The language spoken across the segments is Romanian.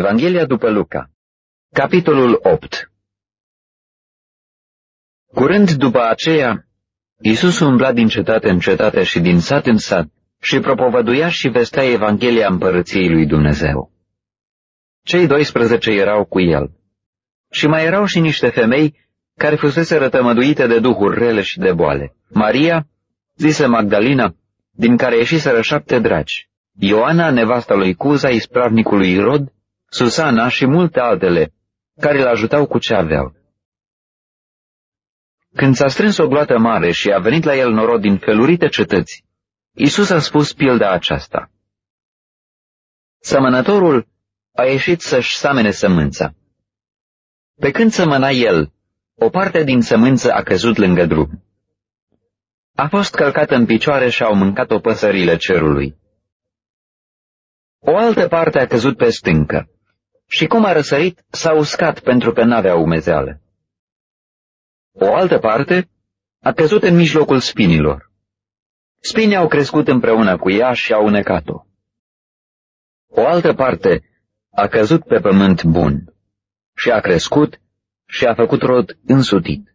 Evanghelia după Luca Capitolul 8 Curând după aceea, Iisus umbla din cetate în cetate și din sat în sat și propovăduia și vestea Evanghelia împărăției lui Dumnezeu. Cei 12 erau cu el. Și mai erau și niște femei care fusese rătămăduite de duhuri rele și de boale. Maria, zisă Magdalena, din care ieșiseră șapte dragi, Ioana, nevasta lui Cuza, ispravnicului Irod, Susana și multe altele, care îl ajutau cu ce aveau. Când s-a strâns o gloată mare și a venit la el norod din felurite cetăți, Isus a spus pilda aceasta. Sămănătorul a ieșit să-și samene sămânța. Pe când sămăna el, o parte din sămânță a căzut lângă drum. A fost călcată în picioare și au mâncat-o păsările cerului. O altă parte a căzut pe stâncă și cum a răsărit, s-a uscat pentru că n-avea umezeală. O altă parte a căzut în mijlocul spinilor. Spinii au crescut împreună cu ea și au unecat-o. O altă parte a căzut pe pământ bun și a crescut și a făcut rod însutit.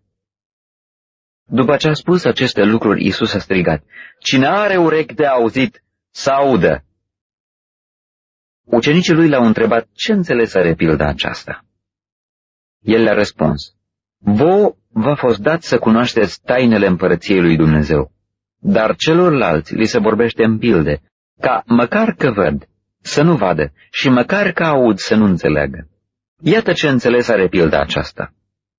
După ce a spus aceste lucruri, Isus a strigat, Cine are urechi de auzit, să audă. Ucenicii lui l-au întrebat ce înțelesă pilda aceasta. El le-a răspuns, Vă v-a fost dat să cunoașteți tainele împărăției lui Dumnezeu, dar celorlalți li se vorbește în pilde, ca măcar că văd, să nu vadă, și măcar că aud să nu înțeleagă. Iată ce înțeles are pilda aceasta.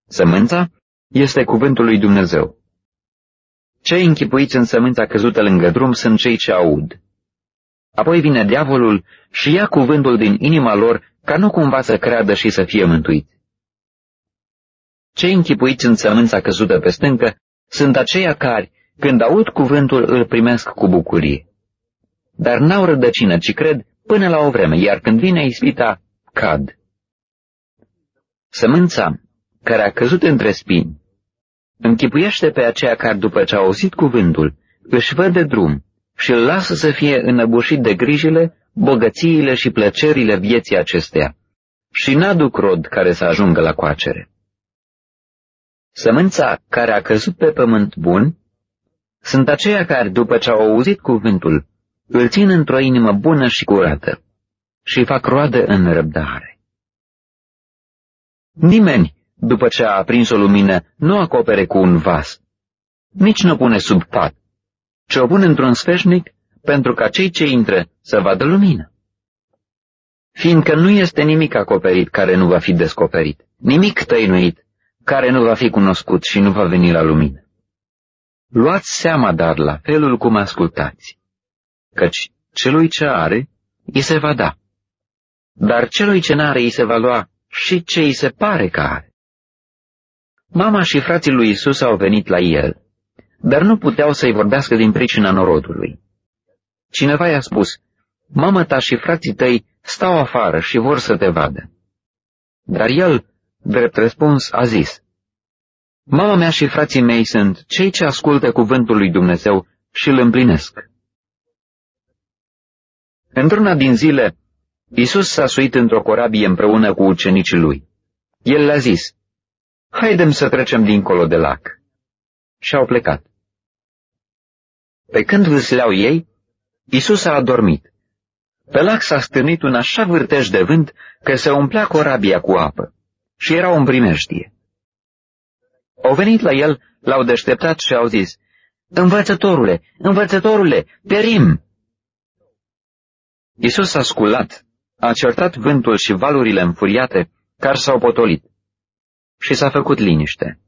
Sămânța este cuvântul lui Dumnezeu. Cei închipuiți în sămânța căzută lângă drum sunt cei ce aud. Apoi vine diavolul și ia cuvântul din inima lor ca nu cumva să creadă și să fie mântuiți. Cei închipuiți în sămânța căzută pe stâncă sunt aceia care, când aud cuvântul, îl primesc cu bucurie. Dar n-au rădăcină, ci cred până la o vreme, iar când vine ispita, cad. Sămânța, care a căzut între spini, închipuiește pe aceea care, după ce a auzit cuvântul, își văd de drum și îl lasă să fie înăbușit de grijile, bogățiile și plăcerile vieții acesteia și n-aduc rod care să ajungă la coacere. Sămânța care a căzut pe pământ bun sunt aceia care, după ce au auzit cuvântul, îl țin într-o inimă bună și curată și fac roadă în răbdare. Nimeni, după ce a aprins o lumină, nu acopere cu un vas, nici nu pune sub pat, ci o pune într-un sfeșnic pentru ca cei ce intră să vadă lumină. Fiindcă nu este nimic acoperit care nu va fi descoperit, nimic tăinuit care nu va fi cunoscut și nu va veni la lumină. Luați seama, dar, la felul cum ascultați, căci celui ce are, îi se va da, dar celui ce n-are, îi se va lua și ce îi se pare că are. Mama și frații lui Isus au venit la el, dar nu puteau să-i vorbească din pricina norodului. Cineva i-a spus, Mama ta și frații tăi stau afară și vor să te vadă. Dar el, drept răspuns, a zis, Mama mea și frații mei sunt cei ce ascultă cuvântul lui Dumnezeu și îl împlinesc. Într-una din zile, Isus s-a suit într-o corabie împreună cu ucenicii lui. El le-a zis, Haidem să trecem dincolo de lac. Și au plecat. Pe când vâsleau ei, Isus a adormit. Pe lac s-a stârnit un așa vârtej de vânt că se umplea corabia cu apă și era o primejdie. Au venit la el, l-au deșteptat și au zis, Învățătorule, învățătorule, perim! Iisus a sculat, a certat vântul și valurile înfuriate care s-au potolit și s-a făcut liniște.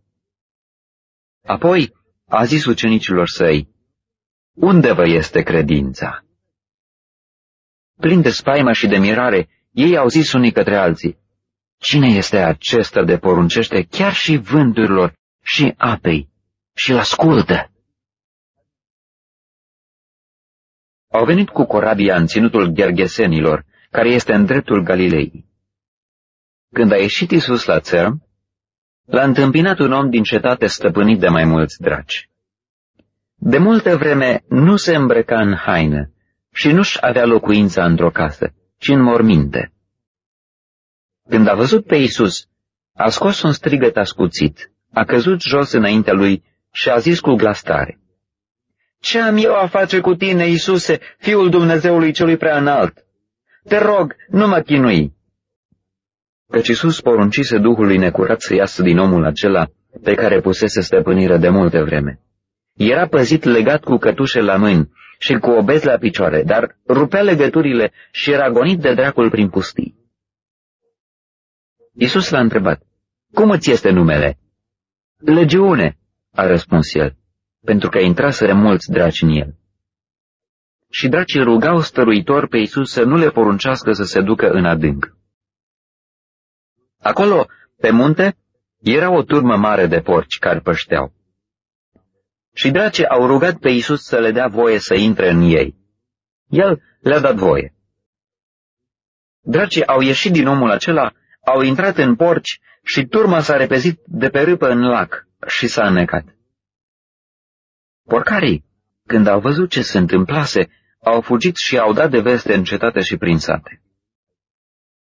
Apoi a zis ucenicilor săi, Unde vă este credința? Plin de spaimă și de mirare, ei au zis unii către alții, Cine este acesta de poruncește chiar și vânturilor și apei și îl ascultă? Au venit cu corabia în ținutul Ghergesenilor, care este în dreptul Galilei. Când a ieșit Isus la țărm, l-a întâmpinat un om din cetate stăpânit de mai mulți dragi. De multă vreme nu se îmbrăca în haină și nu-și avea locuința într-o casă, ci în morminte. Când a văzut pe Isus, a scos un strigăt ascuțit, a căzut jos înaintea lui și a zis cu glas tare. Ce am eu a face cu tine, Iisuse, Fiul Dumnezeului celui prea înalt? Te rog, nu mă chinui. Căci Iisus poruncise Duhului necurat să iasă din omul acela pe care pusese stăpânire de multe vreme. Era păzit legat cu cătușe la mâini și cu obezi la picioare, dar rupea legăturile și era gonit de dracul prin pustii. Iisus l-a întrebat, Cum îți este numele? Legiune, a răspuns el pentru că intraseră mulți draci în el. Și dracii rugau stăruitor pe Iisus să nu le poruncească să se ducă în adânc. Acolo, pe munte, era o turmă mare de porci care pășteau. Și dracii au rugat pe Iisus să le dea voie să intre în ei. El le-a dat voie. Dracii au ieșit din omul acela, au intrat în porci și turma s-a repezit de pe râpă în lac și s-a înnecat. Porcarii, când au văzut ce se întâmplase, au fugit și au dat de veste în cetate și prin sate.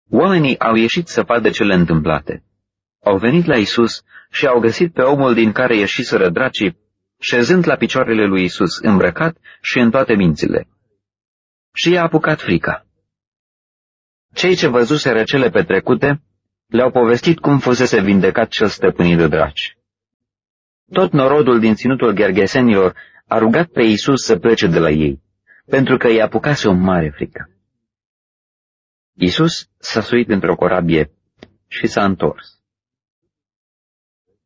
Oamenii au ieșit să vadă cele întâmplate. Au venit la Isus și au găsit pe omul din care ieșiseră dracii, șezând la picioarele lui Isus, îmbrăcat și în toate mințile. Și i-a apucat frica. Cei ce văzuseră cele petrecute le-au povestit cum fusese vindecat cel stăpânit de draci. Tot norodul din ținutul gherghesenilor a rugat pe Iisus să plece de la ei, pentru că i-a apucase o mare frică. Iisus s-a suit într-o corabie și s-a întors.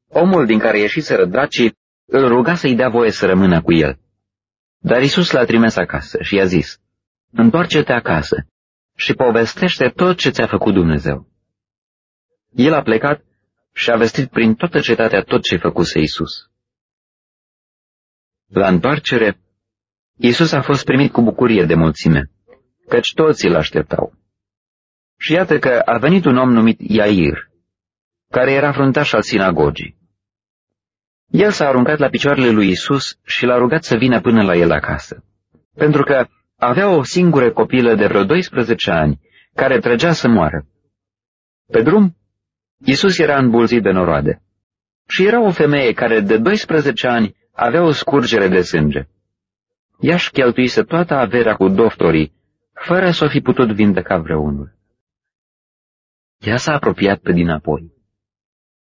Omul din care ieșiseră dracii îl ruga să-i dea voie să rămână cu el. Dar Isus l-a trimis acasă și i-a zis, Întoarce-te acasă și povestește tot ce ți-a făcut Dumnezeu. El a plecat și a vestit prin toată cetatea tot ce făcuse Isus. La întoarcere, Isus a fost primit cu bucurie de mulțime, căci toți îl așteptau. Și iată că a venit un om numit Iair, care era fruntaș al sinagogii. El s-a aruncat la picioarele lui Isus și l-a rugat să vină până la el acasă, pentru că avea o singură copilă de vreo 12 ani, care trăgea să moară. Pe drum, Isus era îmbulzit de noroade. Și era o femeie care de 12 ani avea o scurgere de sânge. Ea și cheltuise toată averea cu doctorii, fără să o fi putut vindeca vreunul. Ea s-a apropiat pe dinapoi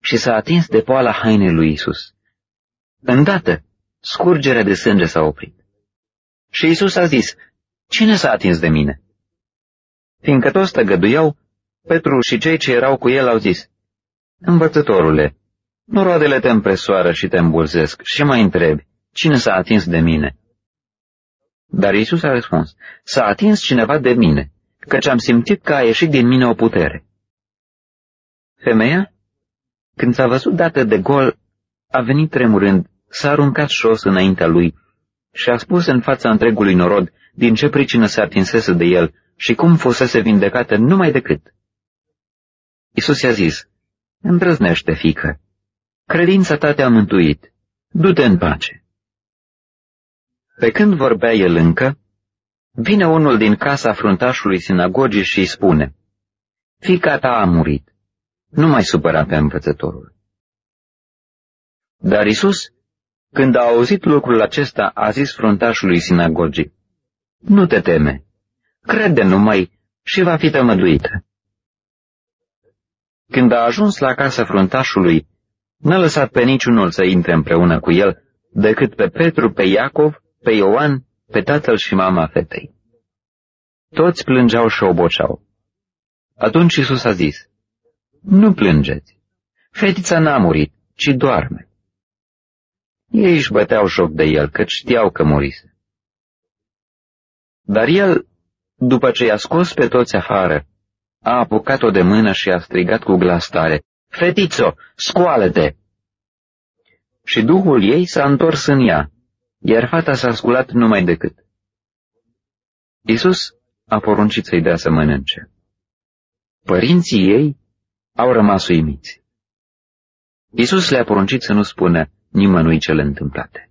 și s-a atins de poala hainei lui Isus. Îndată, scurgerea de sânge s-a oprit. Și Isus a zis, Cine s-a atins de mine? Fiindcă toți tăgăduiau, Petru și cei ce erau cu el au zis, Învățătorule, noroadele te împresoară și te îmbulzesc și mai întrebi, cine s-a atins de mine? Dar Isus a răspuns, s-a atins cineva de mine, căci am simțit că a ieșit din mine o putere. Femeia, când s-a văzut dată de gol, a venit tremurând, s-a aruncat jos înaintea lui și a spus în fața întregului norod din ce pricină se atinsese de el și cum fusese vindecată numai decât. Isus i-a zis, Îndrăznește, fică. Credința ta te-a mântuit. Du-te în pace. Pe când vorbea el încă, vine unul din casa fruntașului sinagogii și îi spune, Fica ta a murit. Nu mai supăra pe învățătorul. Dar Isus, când a auzit lucrul acesta, a zis fruntașului sinagogii, Nu te teme, crede numai și va fi tămăduită. Când a ajuns la casa fruntașului, n-a lăsat pe niciunul să intre împreună cu el, decât pe Petru, pe Iacov, pe Ioan, pe tatăl și mama fetei. Toți plângeau și oboceau. Atunci Isus a zis, Nu plângeți, fetița n-a murit, ci doarme. Ei își băteau joc de el, căci știau că murise. Dar el, după ce i-a scos pe toți afară, a apucat-o de mână și a strigat cu glas tare, Fetițo, scoală-te! Și duhul ei s-a întors în ea, iar fata s-a sculat numai decât. Isus a poruncit să-i dea să mănânce. Părinții ei au rămas uimiți. Isus le-a poruncit să nu spună nimănui cele întâmplate.